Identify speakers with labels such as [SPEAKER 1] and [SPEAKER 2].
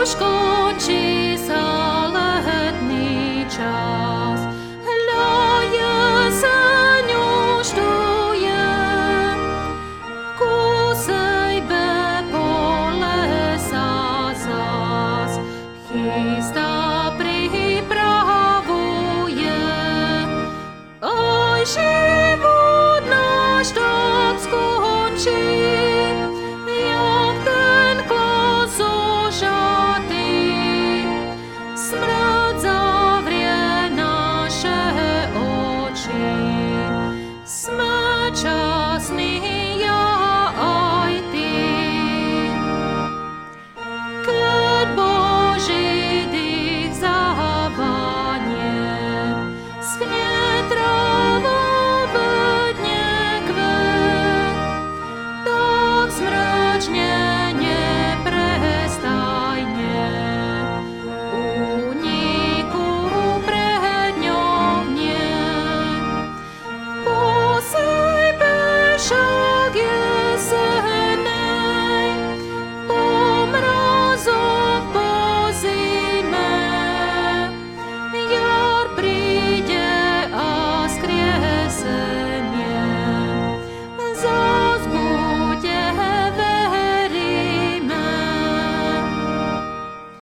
[SPEAKER 1] nos conte. počasných.